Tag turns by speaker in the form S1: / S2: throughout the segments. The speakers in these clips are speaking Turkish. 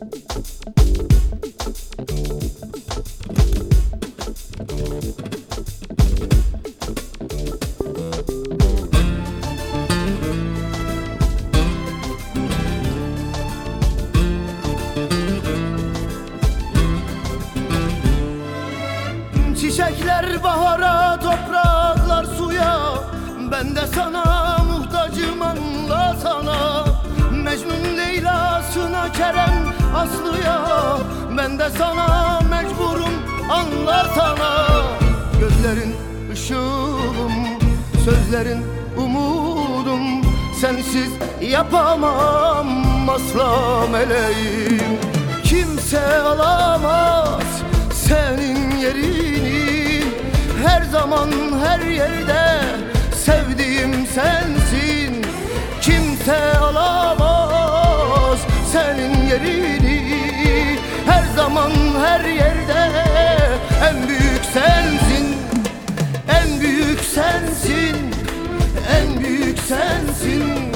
S1: Çiçekler bahara, topraklar suya. Ben de sana muhtacım anla sana. Mecnun Leyla'sına Kerem Aslı'ya Ben de sana mecburum anla sana. Gözlerin ışığım, sözlerin umudum. Sensiz yapamam asla meleğim. Kimse alamaz senin yerini. Her zaman her yerde sevdiğim sensin. Kimse alamaz senin yerini her yerde. En büyük sensin En büyük sensin En büyük sensin.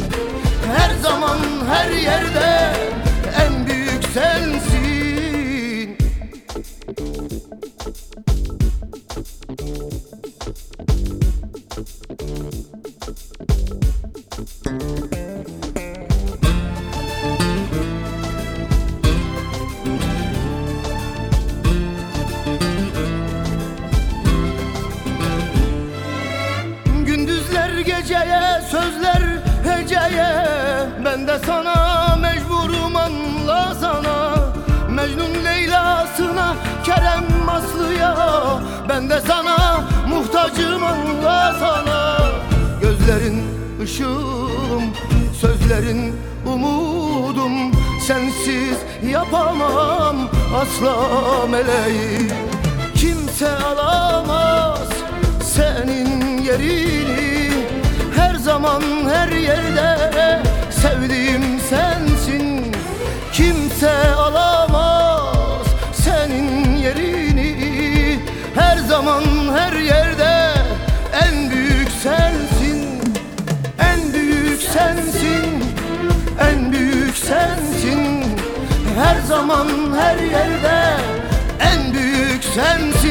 S1: Her zaman her yerde en büyük sensin. Gündüzler geceye sözler heceye. Ben de sana mecburum anla sana. Mecnun Leyla'sına Kerem Aslı'ya. Ben de sana muhtacım anla sana. Gözlerin ışığım Sözlerin umudum. Sensiz yapamam asla meleğim Kimse alamaz senin yerini zaman her yerde sevdiğim sensin. Kimse alamaz senin yerini. Her zaman her yerde en büyük sensin. En büyük sensin. En büyük sensin. Her zaman her yerde en büyük sensin